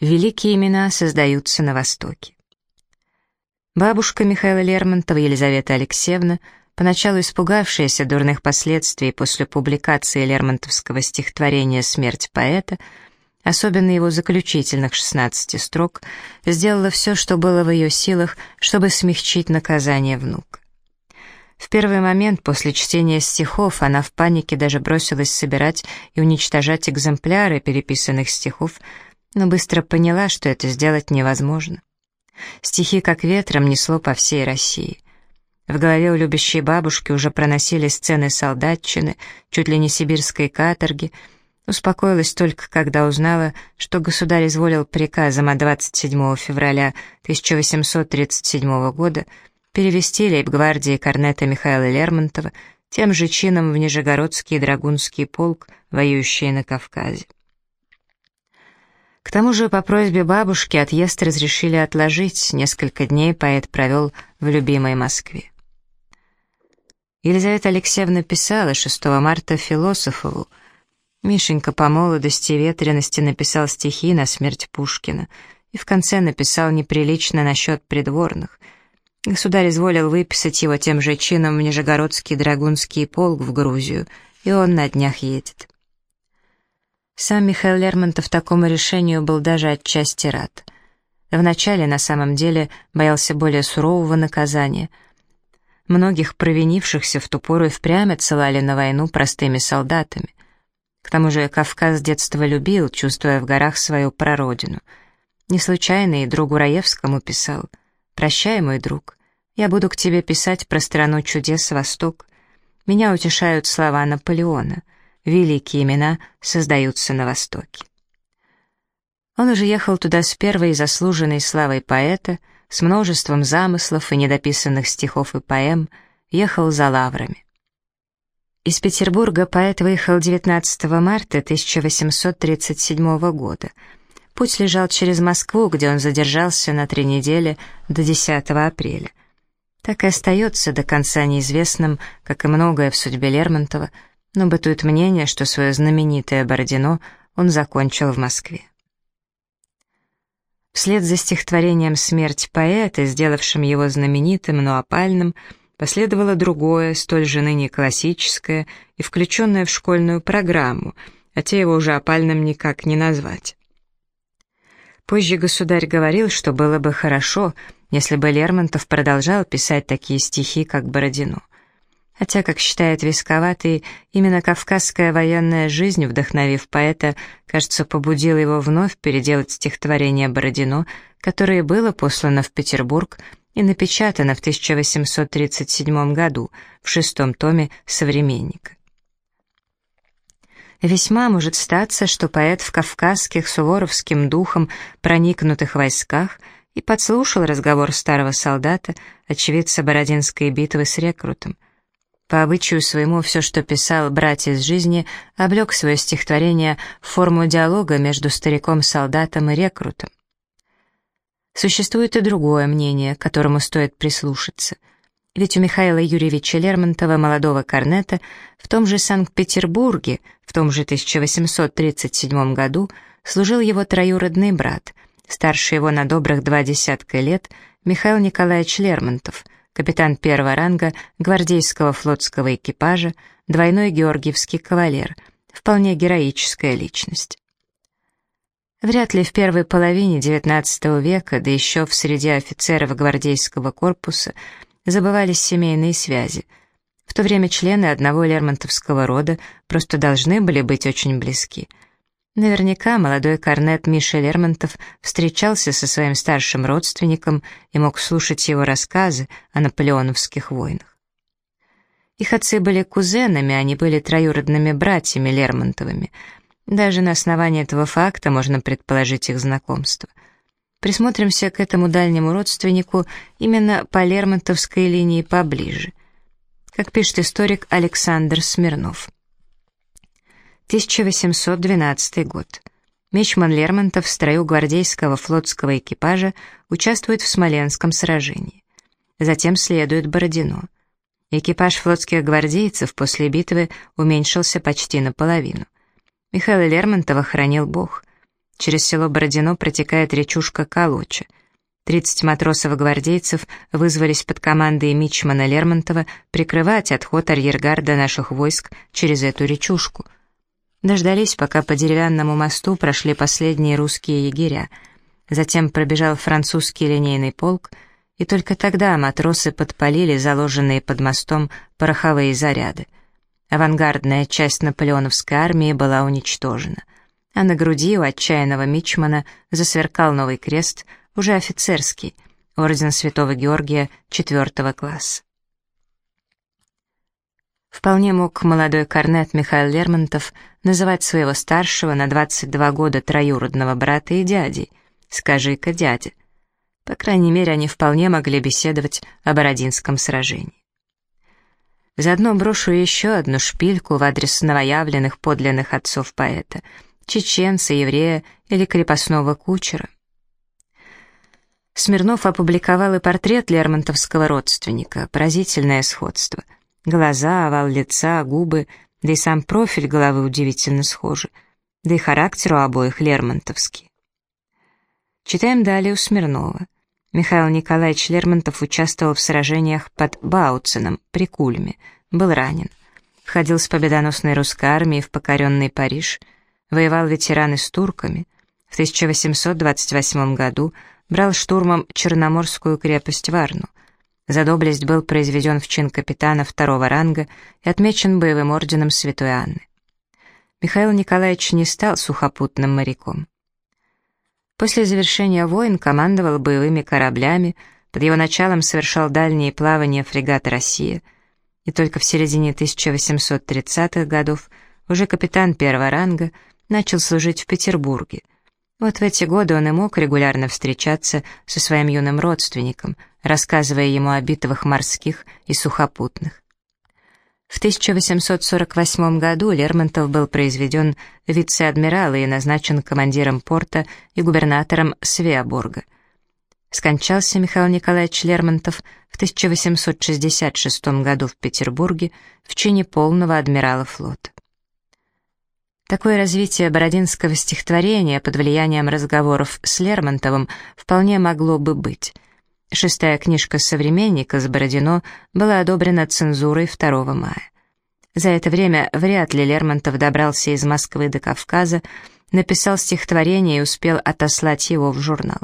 Великие имена создаются на Востоке. Бабушка Михаила Лермонтова Елизавета Алексеевна, поначалу испугавшаяся дурных последствий после публикации лермонтовского стихотворения «Смерть поэта», особенно его заключительных 16 строк, сделала все, что было в ее силах, чтобы смягчить наказание внука. В первый момент после чтения стихов она в панике даже бросилась собирать и уничтожать экземпляры переписанных стихов, но быстро поняла, что это сделать невозможно. Стихи как ветром несло по всей России. В голове у любящей бабушки уже проносили сцены солдатчины, чуть ли не сибирской каторги. Успокоилась только, когда узнала, что государь изволил приказом от 27 февраля 1837 года перевести лейб-гвардии корнета Михаила Лермонтова тем же чином в Нижегородский драгунский полк, воюющий на Кавказе. К тому же по просьбе бабушки отъезд разрешили отложить, несколько дней поэт провел в любимой Москве. Елизавета Алексеевна писала 6 марта философову. Мишенька по молодости и ветрености написал стихи на смерть Пушкина и в конце написал неприлично насчет придворных. Государь изволил выписать его тем же чином в Нижегородский драгунский полк в Грузию, и он на днях едет. Сам Михаил Лермонтов такому решению был даже отчасти рад. Вначале, на самом деле, боялся более сурового наказания. Многих провинившихся в ту пору и впрямь отсылали на войну простыми солдатами. К тому же Кавказ с детства любил, чувствуя в горах свою прародину. Не случайно и другу Раевскому писал «Прощай, мой друг, я буду к тебе писать про страну чудес Восток. Меня утешают слова Наполеона» великие имена создаются на Востоке. Он уже ехал туда с первой заслуженной славой поэта, с множеством замыслов и недописанных стихов и поэм, ехал за лаврами. Из Петербурга поэт выехал 19 марта 1837 года. Путь лежал через Москву, где он задержался на три недели до 10 апреля. Так и остается до конца неизвестным, как и многое в судьбе Лермонтова, но бытует мнение, что свое знаменитое Бородино он закончил в Москве. Вслед за стихотворением «Смерть поэта», сделавшим его знаменитым, но опальным, последовало другое, столь же ныне классическое и включенное в школьную программу, хотя его уже опальным никак не назвать. Позже государь говорил, что было бы хорошо, если бы Лермонтов продолжал писать такие стихи, как Бородино хотя, как считает Висковатый, именно кавказская военная жизнь, вдохновив поэта, кажется, побудила его вновь переделать стихотворение Бородино, которое было послано в Петербург и напечатано в 1837 году в шестом томе «Современника». Весьма может статься, что поэт в кавказских суворовским духом проникнутых войсках и подслушал разговор старого солдата, очевидца Бородинской битвы с рекрутом — по обычаю своему все, что писал «Брать из жизни», облег свое стихотворение в форму диалога между стариком-солдатом и рекрутом. Существует и другое мнение, которому стоит прислушаться. Ведь у Михаила Юрьевича Лермонтова, молодого корнета, в том же Санкт-Петербурге, в том же 1837 году, служил его троюродный брат, старше его на добрых два десятка лет, Михаил Николаевич Лермонтов — капитан первого ранга гвардейского флотского экипажа, двойной георгиевский кавалер, вполне героическая личность. Вряд ли в первой половине XIX века, да еще в среде офицеров гвардейского корпуса, забывались семейные связи. В то время члены одного лермонтовского рода просто должны были быть очень близки — Наверняка молодой корнет Миша Лермонтов встречался со своим старшим родственником и мог слушать его рассказы о наполеоновских войнах. Их отцы были кузенами, они были троюродными братьями Лермонтовыми. Даже на основании этого факта можно предположить их знакомство. Присмотримся к этому дальнему родственнику именно по лермонтовской линии поближе. Как пишет историк Александр Смирнов. 1812 год. Мичман Лермонтов в строю гвардейского флотского экипажа участвует в Смоленском сражении. Затем следует Бородино. Экипаж флотских гвардейцев после битвы уменьшился почти наполовину. Михаила Лермонтова хранил Бог. Через село Бородино протекает речушка Колоча. 30 матросов-гвардейцев вызвались под командой Мичмана Лермонтова прикрывать отход арьергарда наших войск через эту речушку. Дождались, пока по деревянному мосту прошли последние русские егеря. Затем пробежал французский линейный полк, и только тогда матросы подпалили заложенные под мостом пороховые заряды. Авангардная часть наполеоновской армии была уничтожена а на груди у отчаянного мичмана засверкал новый крест, уже офицерский, орден Святого Георгия четвертого класса. Вполне мог молодой корнет Михаил Лермонтов называть своего старшего на 22 года троюродного брата и дядей. «Скажи-ка, дядя». По крайней мере, они вполне могли беседовать о Бородинском сражении. Заодно брошу еще одну шпильку в адрес новоявленных подлинных отцов поэта — чеченца, еврея или крепостного кучера. Смирнов опубликовал и портрет лермонтовского родственника, поразительное сходство. Глаза, овал лица, губы, да и сам профиль головы удивительно схожи, да и характер у обоих лермонтовский. Читаем далее у Смирнова. Михаил Николаевич Лермонтов участвовал в сражениях под Бауцином при Кульме, был ранен. Входил с победоносной русской армией в покоренный Париж – воевал ветераны с турками, в 1828 году брал штурмом Черноморскую крепость Варну. За доблесть был произведен в чин капитана второго ранга и отмечен боевым орденом Святой Анны. Михаил Николаевич не стал сухопутным моряком. После завершения войн командовал боевыми кораблями, под его началом совершал дальние плавания фрегат «Россия», и только в середине 1830-х годов уже капитан первого ранга – начал служить в Петербурге. Вот в эти годы он и мог регулярно встречаться со своим юным родственником, рассказывая ему о битвах морских и сухопутных. В 1848 году Лермонтов был произведен вице-адмирал и назначен командиром порта и губернатором Свеоборга. Скончался Михаил Николаевич Лермонтов в 1866 году в Петербурге в чине полного адмирала флота. Такое развитие бородинского стихотворения под влиянием разговоров с Лермонтовым вполне могло бы быть. Шестая книжка «Современника» с Бородино была одобрена цензурой 2 мая. За это время вряд ли Лермонтов добрался из Москвы до Кавказа, написал стихотворение и успел отослать его в журнал.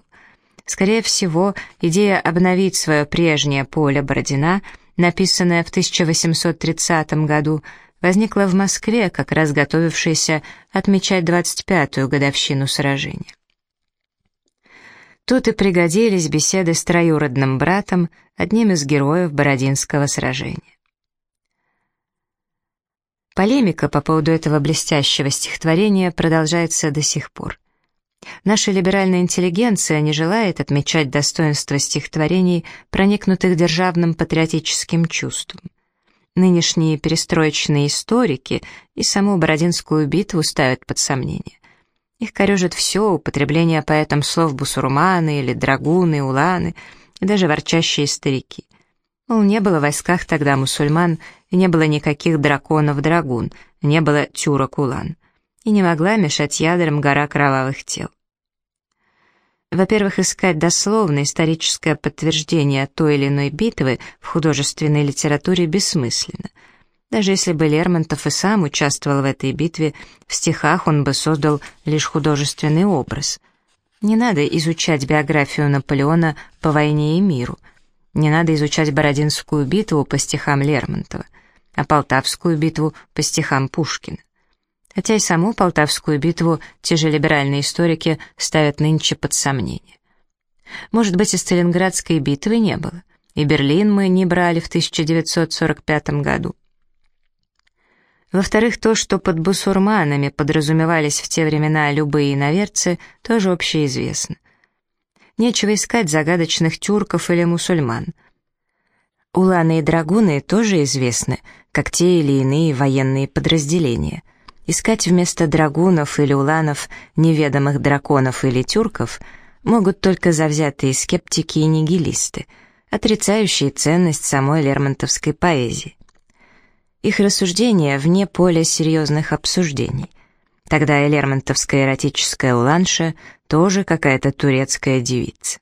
Скорее всего, идея обновить свое прежнее поле Бородина, написанная в 1830 году, возникла в Москве, как раз готовившаяся отмечать 25-ю годовщину сражения. Тут и пригодились беседы с троюродным братом, одним из героев Бородинского сражения. Полемика по поводу этого блестящего стихотворения продолжается до сих пор. Наша либеральная интеллигенция не желает отмечать достоинство стихотворений, проникнутых державным патриотическим чувством. Нынешние перестроечные историки и саму Бородинскую битву ставят под сомнение. Их корежит все, употребление поэтом слов бусурманы или драгуны, уланы, и даже ворчащие старики. Мол, не было в войсках тогда мусульман, и не было никаких драконов-драгун, не было тюрок-улан, и не могла мешать ядрам гора кровавых тел. Во-первых, искать дословное историческое подтверждение той или иной битвы в художественной литературе бессмысленно. Даже если бы Лермонтов и сам участвовал в этой битве, в стихах он бы создал лишь художественный образ. Не надо изучать биографию Наполеона по войне и миру. Не надо изучать Бородинскую битву по стихам Лермонтова, а Полтавскую битву по стихам Пушкина хотя и саму Полтавскую битву те же либеральные историки ставят нынче под сомнение. Может быть, и Сталинградской битвы не было, и Берлин мы не брали в 1945 году. Во-вторых, то, что под бусурманами подразумевались в те времена любые иноверцы, тоже общеизвестно. Нечего искать загадочных тюрков или мусульман. Уланы и драгуны тоже известны, как те или иные военные подразделения — Искать вместо драгунов или уланов неведомых драконов или тюрков могут только завзятые скептики и нигилисты, отрицающие ценность самой лермонтовской поэзии. Их рассуждения вне поля серьезных обсуждений. Тогда и лермонтовская эротическая уланша тоже какая-то турецкая девица.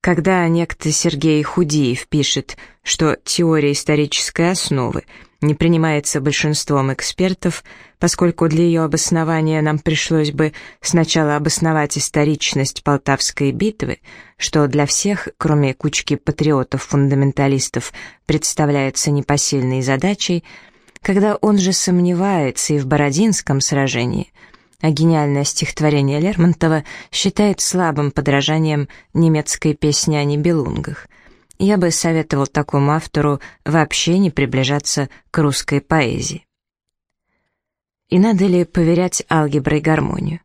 Когда некто Сергей Худиев пишет, что теория исторической основы не принимается большинством экспертов, поскольку для ее обоснования нам пришлось бы сначала обосновать историчность Полтавской битвы, что для всех, кроме кучки патриотов-фундаменталистов, представляется непосильной задачей, когда он же сомневается и в Бородинском сражении – а гениальное стихотворение Лермонтова считает слабым подражанием немецкой песни о небелунгах. Я бы советовал такому автору вообще не приближаться к русской поэзии. И надо ли поверять алгеброй гармонию?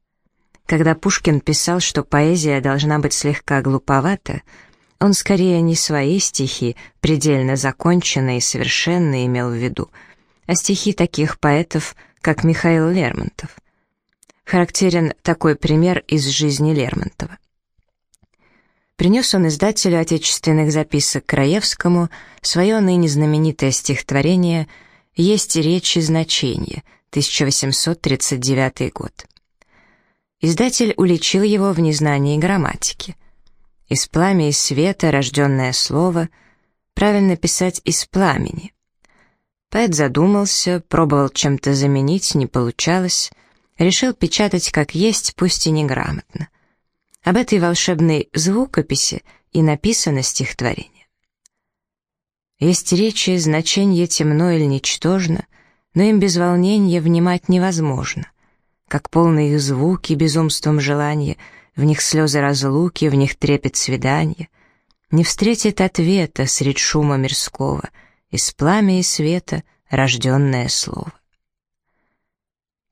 Когда Пушкин писал, что поэзия должна быть слегка глуповата, он скорее не свои стихи, предельно законченные и совершенные, имел в виду, а стихи таких поэтов, как Михаил Лермонтов — Характерен такой пример из жизни Лермонтова. Принес он издателю отечественных записок Краевскому свое ныне знаменитое стихотворение «Есть речь и значение», 1839 год. Издатель уличил его в незнании грамматики. «Из пламя и света рожденное слово» правильно писать «из пламени». Поэт задумался, пробовал чем-то заменить, не получалось — решил печатать как есть, пусть и неграмотно. Об этой волшебной звукописи и написано стихотворение. Есть речи, значение темно или ничтожно, но им без волнения внимать невозможно. Как полные их звуки безумством желания, в них слезы разлуки, в них трепет свидания. Не встретит ответа средь шума мирского, из пламя и света рожденное слово.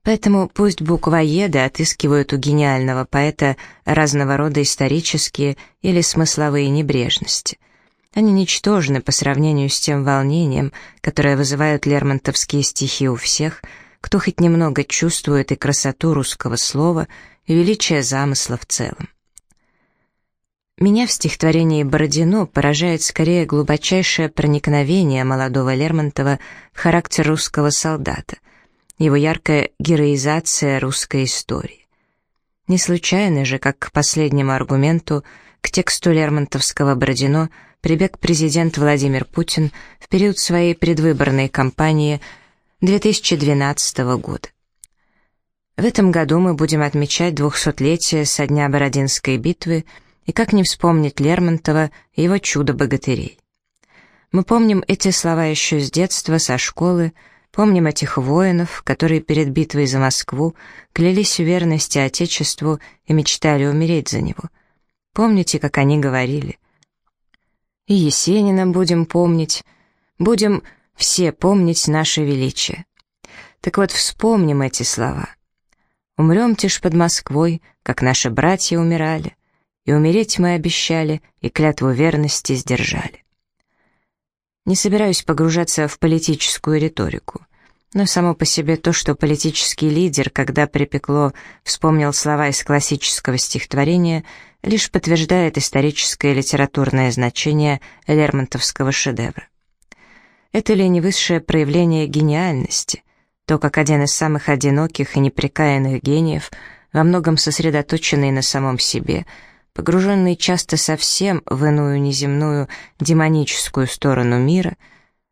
Поэтому пусть буквоеды отыскивают у гениального поэта разного рода исторические или смысловые небрежности. Они ничтожны по сравнению с тем волнением, которое вызывают лермонтовские стихи у всех, кто хоть немного чувствует и красоту русского слова, и величие замысла в целом. Меня в стихотворении Бородино поражает скорее глубочайшее проникновение молодого Лермонтова в характер русского солдата, его яркая героизация русской истории. Не случайно же, как к последнему аргументу, к тексту Лермонтовского Бородино прибег президент Владимир Путин в период своей предвыборной кампании 2012 года. В этом году мы будем отмечать двухсотлетие со дня Бородинской битвы, и как не вспомнить Лермонтова и его чудо-богатырей. Мы помним эти слова еще с детства, со школы, Помним этих воинов, которые перед битвой за Москву клялись в верности Отечеству и мечтали умереть за него. Помните, как они говорили? И Есенина будем помнить, будем все помнить наше величие. Так вот, вспомним эти слова. Умрем ж под Москвой, как наши братья умирали, и умереть мы обещали, и клятву верности сдержали. Не собираюсь погружаться в политическую риторику. Но само по себе то, что политический лидер, когда припекло, вспомнил слова из классического стихотворения, лишь подтверждает историческое и литературное значение Лермонтовского шедевра. Это ли не высшее проявление гениальности, то, как один из самых одиноких и непрекаянных гениев, во многом сосредоточенный на самом себе, погруженный часто совсем в иную неземную демоническую сторону мира,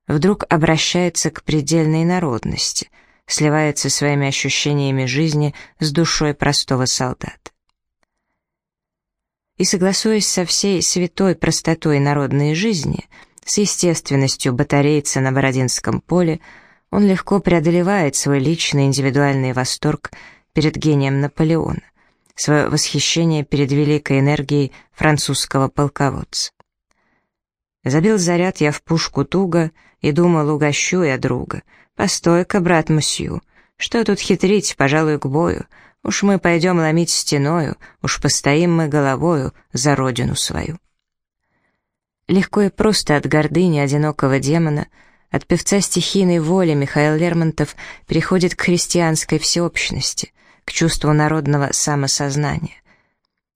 вдруг обращается к предельной народности, сливается своими ощущениями жизни с душой простого солдата. И согласуясь со всей святой простотой народной жизни, с естественностью батарейца на Бородинском поле, он легко преодолевает свой личный индивидуальный восторг перед гением Наполеона свое восхищение перед великой энергией французского полководца. Забил заряд я в пушку туго и думал, угощу я друга. Постой-ка, брат Мусью, что тут хитрить, пожалуй, к бою. Уж мы пойдем ломить стеною, уж постоим мы головою за родину свою. Легко и просто от гордыни одинокого демона, от певца стихийной воли Михаил Лермонтов переходит к христианской всеобщности — к чувству народного самосознания.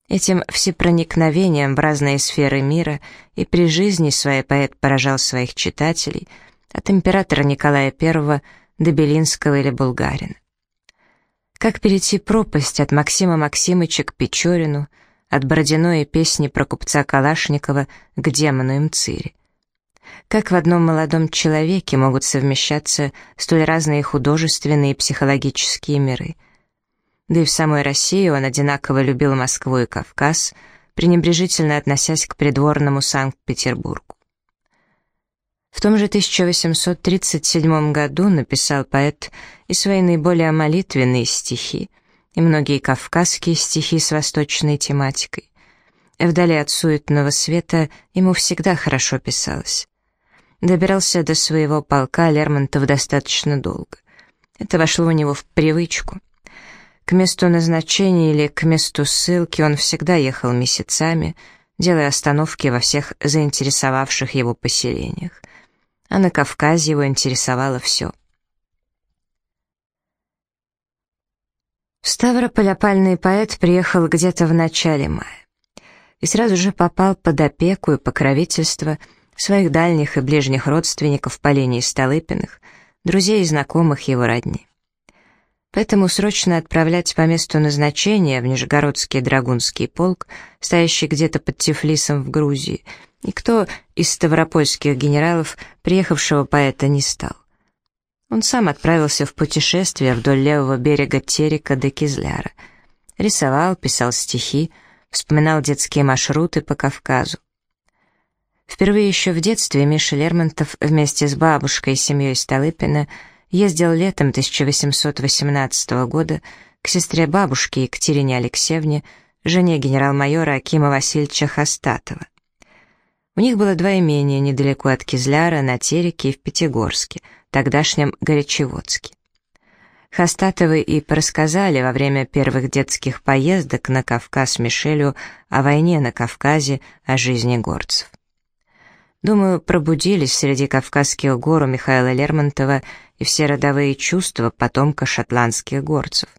Этим всепроникновением в разные сферы мира и при жизни своей поэт поражал своих читателей от императора Николая I до Белинского или Булгарина. Как перейти пропасть от Максима Максимыча к Печорину, от Бородиной песни про купца Калашникова к демону Имцири? Как в одном молодом человеке могут совмещаться столь разные художественные и психологические миры? Да и в самой России он одинаково любил Москву и Кавказ, пренебрежительно относясь к придворному Санкт-Петербургу. В том же 1837 году написал поэт и свои наиболее молитвенные стихи, и многие кавказские стихи с восточной тематикой. Вдали от суетного света ему всегда хорошо писалось. Добирался до своего полка Лермонтов достаточно долго. Это вошло у него в привычку. К месту назначения или к месту ссылки он всегда ехал месяцами, делая остановки во всех заинтересовавших его поселениях а на Кавказе его интересовало все. В Ставрополь опальный поэт приехал где-то в начале мая и сразу же попал под опеку и покровительство своих дальних и ближних родственников по линии Столыпиных, друзей и знакомых его родни. Поэтому срочно отправлять по месту назначения в Нижегородский драгунский полк, стоящий где-то под Тифлисом в Грузии, Никто из ставропольских генералов приехавшего поэта не стал. Он сам отправился в путешествие вдоль левого берега Терека до Кизляра. Рисовал, писал стихи, вспоминал детские маршруты по Кавказу. Впервые еще в детстве Миша Лермонтов вместе с бабушкой и семьей Столыпина ездил летом 1818 года к сестре бабушки Екатерине Алексеевне, жене генерал-майора Акима Васильевича Хастатова. У них было два имения недалеко от Кизляра, на Тереке и в Пятигорске, тогдашнем Горячеводске. Хастатовы и порассказали во время первых детских поездок на Кавказ Мишелю о войне на Кавказе, о жизни горцев. Думаю, пробудились среди Кавказских гор у Михаила Лермонтова и все родовые чувства потомка шотландских горцев.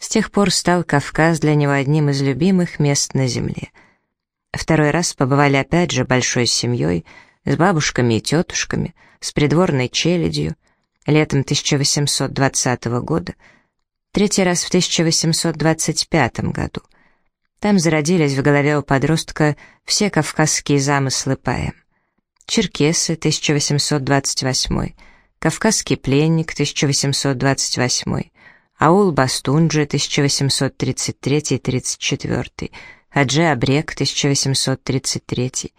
С тех пор стал Кавказ для него одним из любимых мест на земле — Второй раз побывали опять же большой семьей, с бабушками и тетушками, с придворной челядью, летом 1820 года, третий раз в 1825 году. Там зародились в голове у подростка все кавказские замыслы поэм. «Черкесы» 1828, «Кавказский пленник» 1828, «Аул Бастунджи» 1833-34, Хаджи Абрек, 1833.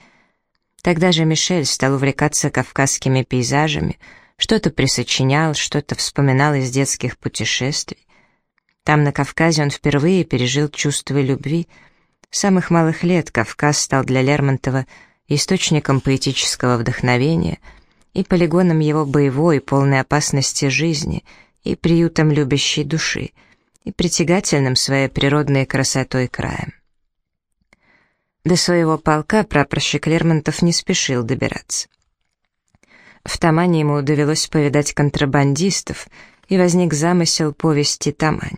Тогда же Мишель стал увлекаться кавказскими пейзажами, что-то присочинял, что-то вспоминал из детских путешествий. Там, на Кавказе, он впервые пережил чувство любви. С самых малых лет Кавказ стал для Лермонтова источником поэтического вдохновения и полигоном его боевой, полной опасности жизни, и приютом любящей души, и притягательным своей природной красотой краем. До своего полка прапорщик Лермонтов не спешил добираться. В Тамане ему довелось повидать контрабандистов, и возник замысел повести «Тамань».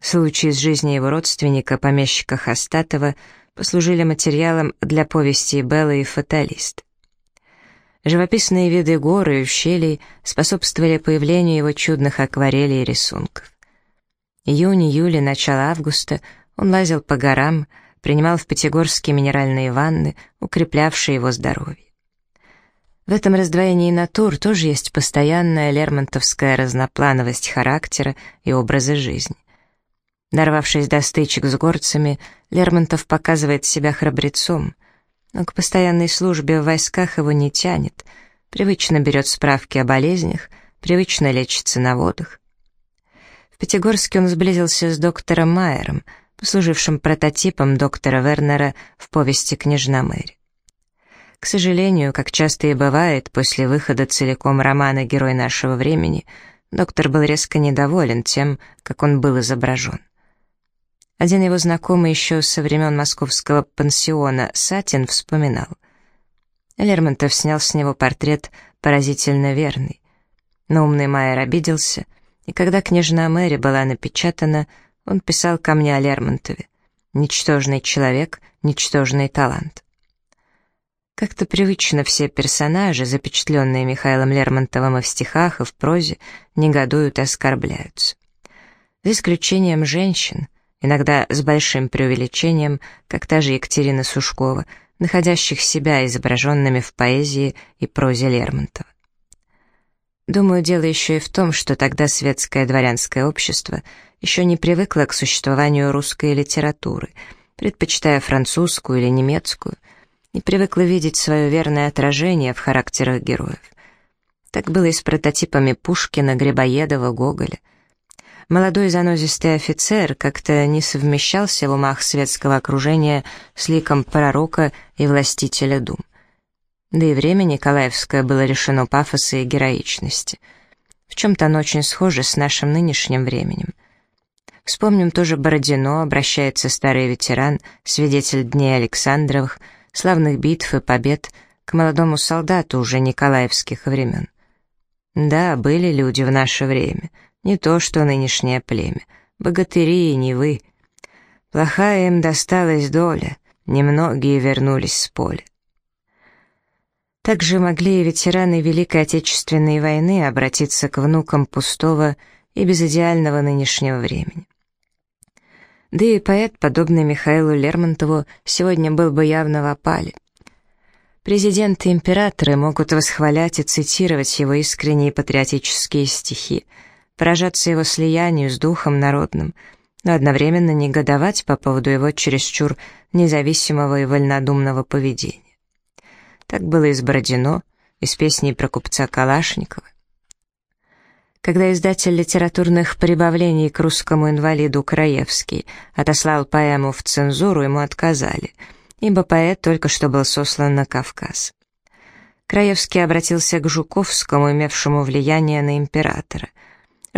Случаи из жизни его родственника, помещика Хастатова, послужили материалом для повести «Белла и фаталист». Живописные виды гор и ущелий способствовали появлению его чудных акварелей и рисунков. Июнь, июль начало августа он лазил по горам, принимал в Пятигорске минеральные ванны, укреплявшие его здоровье. В этом раздвоении натур тоже есть постоянная лермонтовская разноплановость характера и образа жизни. Дорвавшись до стычек с горцами, Лермонтов показывает себя храбрецом, но к постоянной службе в войсках его не тянет, привычно берет справки о болезнях, привычно лечится на водах. В Пятигорске он сблизился с доктором Майером — послужившим прототипом доктора Вернера в повести «Княжна Мэри». К сожалению, как часто и бывает, после выхода целиком романа «Герой нашего времени», доктор был резко недоволен тем, как он был изображен. Один его знакомый еще со времен московского пансиона Сатин вспоминал. Лермонтов снял с него портрет поразительно верный. Но умный Майер обиделся, и когда «Княжна Мэри» была напечатана, он писал ко мне о Лермонтове. Ничтожный человек, ничтожный талант. Как-то привычно все персонажи, запечатленные Михаилом Лермонтовым и в стихах, и в прозе, негодуют и оскорбляются. За исключением женщин, иногда с большим преувеличением, как та же Екатерина Сушкова, находящих себя изображенными в поэзии и прозе Лермонтова. Думаю, дело еще и в том, что тогда светское дворянское общество еще не привыкло к существованию русской литературы, предпочитая французскую или немецкую, не привыкло видеть свое верное отражение в характерах героев. Так было и с прототипами Пушкина, Грибоедова, Гоголя. Молодой занозистый офицер как-то не совмещался в умах светского окружения с ликом пророка и властителя дум. Да и время Николаевское было лишено пафоса и героичности. В чем-то оно очень схоже с нашим нынешним временем. Вспомним тоже Бородино, обращается старый ветеран, свидетель дней Александровых, славных битв и побед, к молодому солдату уже николаевских времен. Да, были люди в наше время, не то что нынешнее племя, богатыри и не вы. Плохая им досталась доля, немногие вернулись с поля. Также могли и ветераны Великой Отечественной войны обратиться к внукам пустого и безидеального нынешнего времени. Да и поэт, подобный Михаилу Лермонтову, сегодня был бы явно в опале. Президенты и императоры могут восхвалять и цитировать его искренние патриотические стихи, поражаться его слиянию с духом народным, но одновременно негодовать по поводу его чересчур независимого и вольнодумного поведения. Так было и с Бородино, и с песней про купца Калашникова. Когда издатель литературных прибавлений к русскому инвалиду Краевский отослал поэму в цензуру, ему отказали, ибо поэт только что был сослан на Кавказ. Краевский обратился к Жуковскому, имевшему влияние на императора.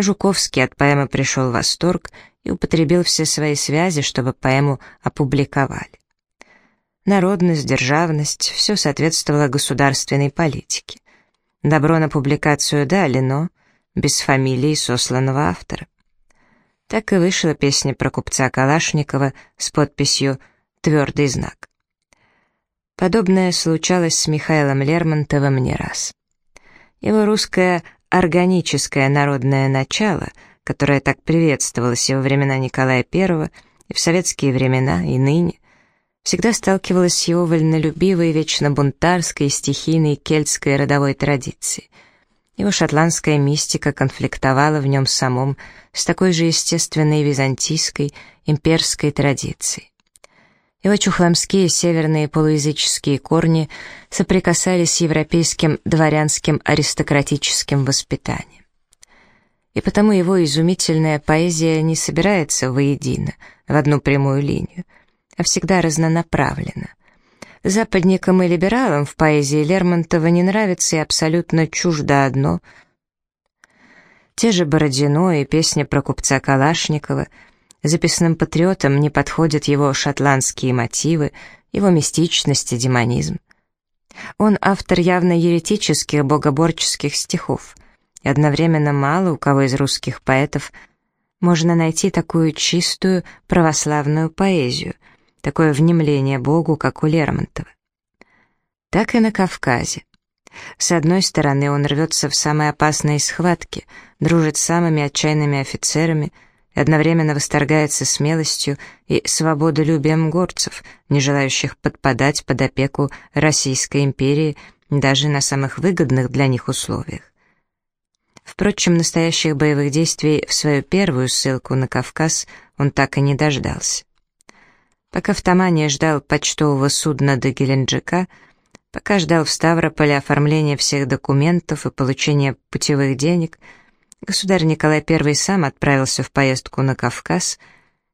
Жуковский от поэмы пришел в восторг и употребил все свои связи, чтобы поэму опубликовали. Народность, державность — все соответствовало государственной политике. Добро на публикацию дали, но без фамилии сосланного автора. Так и вышла песня про купца Калашникова с подписью «Твердый знак». Подобное случалось с Михаилом Лермонтовым не раз. Его русское органическое народное начало, которое так приветствовалось и во времена Николая I, и в советские времена, и ныне, всегда сталкивалась с его вольнолюбивой, вечно бунтарской, стихийной кельтской родовой традицией. Его шотландская мистика конфликтовала в нем самом с такой же естественной византийской, имперской традицией. Его чухламские северные полуязыческие корни соприкасались с европейским дворянским аристократическим воспитанием. И потому его изумительная поэзия не собирается воедино, в одну прямую линию — а всегда разнонаправленно. Западникам и либералам в поэзии Лермонтова не нравится и абсолютно чуждо одно. Те же Бородино и песня про купца Калашникова. Записным патриотам не подходят его шотландские мотивы, его мистичность и демонизм. Он автор явно еретических богоборческих стихов, и одновременно мало у кого из русских поэтов можно найти такую чистую православную поэзию — такое внемление Богу, как у Лермонтова. Так и на Кавказе. С одной стороны, он рвется в самые опасные схватки, дружит с самыми отчаянными офицерами одновременно восторгается смелостью и свободолюбием горцев, не желающих подпадать под опеку Российской империи даже на самых выгодных для них условиях. Впрочем, настоящих боевых действий в свою первую ссылку на Кавказ он так и не дождался. Пока в Тамане ждал почтового судна до Геленджика, пока ждал в Ставрополе оформления всех документов и получения путевых денег, государь Николай I сам отправился в поездку на Кавказ,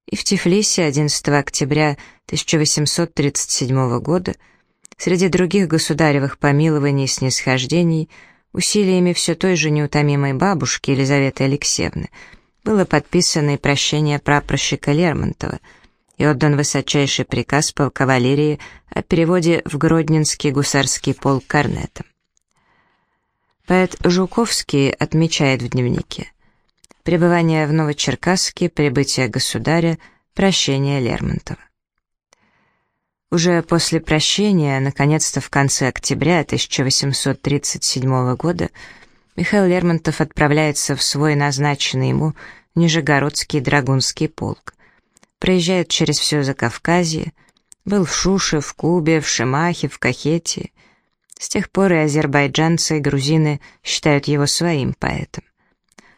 и в Тифлисе 11 октября 1837 года среди других государевых помилований и снисхождений усилиями все той же неутомимой бабушки Елизаветы Алексеевны было подписано и прощение прапорщика Лермонтова — и отдан высочайший приказ по кавалерии о переводе в Гродненский гусарский полк корнетом. Поэт Жуковский отмечает в дневнике «Пребывание в Новочеркасске, прибытие государя, прощение Лермонтова». Уже после прощения, наконец-то в конце октября 1837 года, Михаил Лермонтов отправляется в свой назначенный ему Нижегородский драгунский полк. Проезжает через все Закавказье, был в Шуше, в Кубе, в Шимахе, в Кахете. С тех пор и азербайджанцы, и грузины считают его своим поэтом.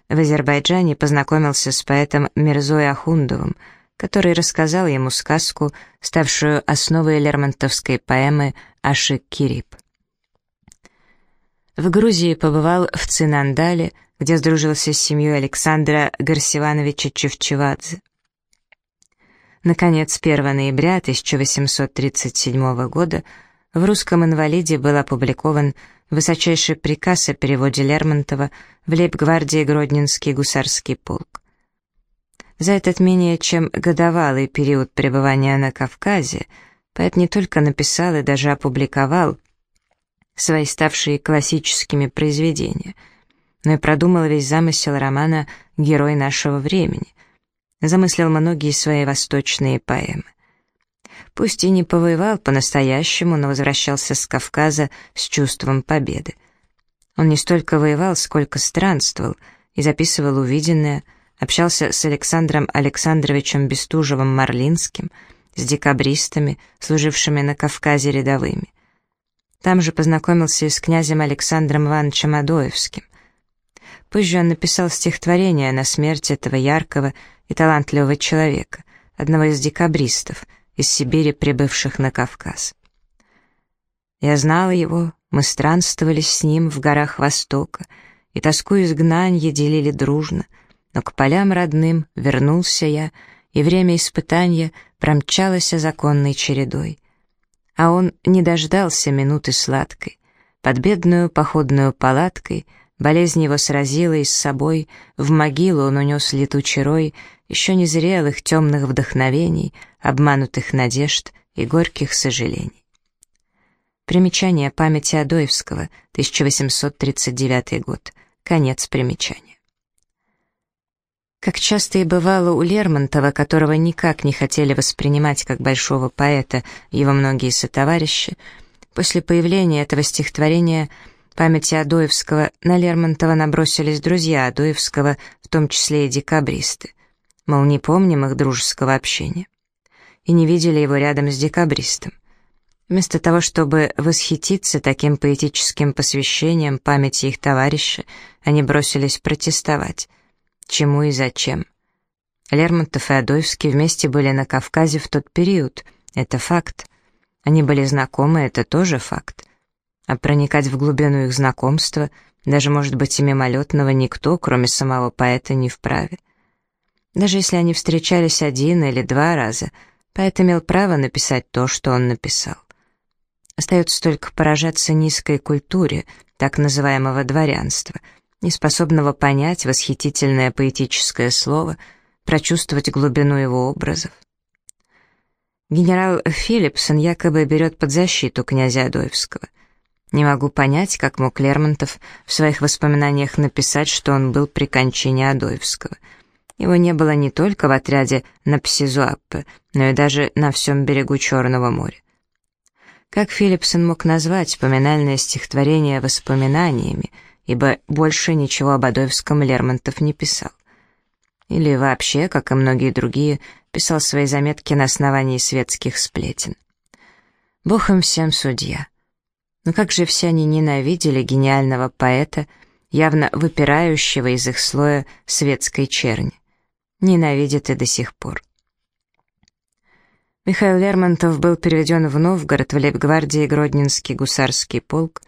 В Азербайджане познакомился с поэтом Мирзой Ахундовым, который рассказал ему сказку, ставшую основой лермонтовской поэмы «Ашик Кирип». В Грузии побывал в Цинандале, где сдружился с семьей Александра Гарсивановича Чевчевадзе. Наконец, 1 ноября 1837 года в «Русском инвалиде» был опубликован высочайший приказ о переводе Лермонтова в лейб-гвардии Гродненский гусарский полк. За этот менее чем годовалый период пребывания на Кавказе поэт не только написал и даже опубликовал свои ставшие классическими произведения, но и продумал весь замысел романа «Герой нашего времени», замыслил многие свои восточные поэмы. Пусть и не повоевал по-настоящему, но возвращался с Кавказа с чувством победы. Он не столько воевал, сколько странствовал и записывал увиденное, общался с Александром Александровичем Бестужевым-Марлинским, с декабристами, служившими на Кавказе рядовыми. Там же познакомился и с князем Александром Ивановичем Адоевским. Позже он написал стихотворение на смерть этого яркого и талантливого человека, одного из декабристов, из Сибири, прибывших на Кавказ. Я знала его, мы странствовали с ним в горах Востока, и тоску изгнанья делили дружно, но к полям родным вернулся я, и время испытания промчалось законной чередой. А он не дождался минуты сладкой, под бедную походную палаткой — Болезнь его сразила и с собой, в могилу он унес летучий рой еще незрелых темных вдохновений, обманутых надежд и горьких сожалений. Примечание памяти Адоевского, 1839 год. Конец примечания. Как часто и бывало у Лермонтова, которого никак не хотели воспринимать как большого поэта его многие сотоварищи, после появления этого стихотворения – памяти Адоевского на Лермонтова набросились друзья Адоевского, в том числе и декабристы. Мол, не помним их дружеского общения. И не видели его рядом с декабристом. Вместо того, чтобы восхититься таким поэтическим посвящением памяти их товарища, они бросились протестовать. Чему и зачем? Лермонтов и Адоевский вместе были на Кавказе в тот период. Это факт. Они были знакомы, это тоже факт а проникать в глубину их знакомства, даже, может быть, и мимолетного, никто, кроме самого поэта, не вправе. Даже если они встречались один или два раза, поэт имел право написать то, что он написал. Остается только поражаться низкой культуре так называемого дворянства, неспособного понять восхитительное поэтическое слово, прочувствовать глубину его образов. Генерал Филипсон якобы берет под защиту князя Адоевского. Не могу понять, как мог Лермонтов в своих воспоминаниях написать, что он был при кончине Адоевского. Его не было не только в отряде на Псизуаппе, но и даже на всем берегу Черного моря. Как Филипсон мог назвать поминальное стихотворение воспоминаниями, ибо больше ничего об Адоевском Лермонтов не писал? Или вообще, как и многие другие, писал свои заметки на основании светских сплетен. Бог им всем судья. Но как же все они ненавидели гениального поэта, явно выпирающего из их слоя светской черни. Ненавидят и до сих пор. Михаил Лермонтов был переведен в Новгород в лейб-гвардии Гродненский гусарский полк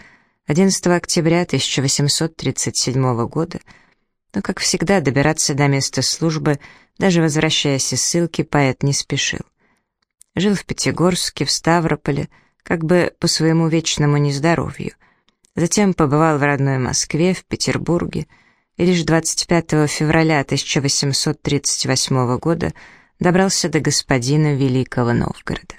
11 октября 1837 года, но, как всегда, добираться до места службы, даже возвращаясь из ссылки, поэт не спешил. Жил в Пятигорске, в Ставрополе, как бы по своему вечному нездоровью. Затем побывал в родной Москве, в Петербурге, и лишь 25 февраля 1838 года добрался до господина Великого Новгорода.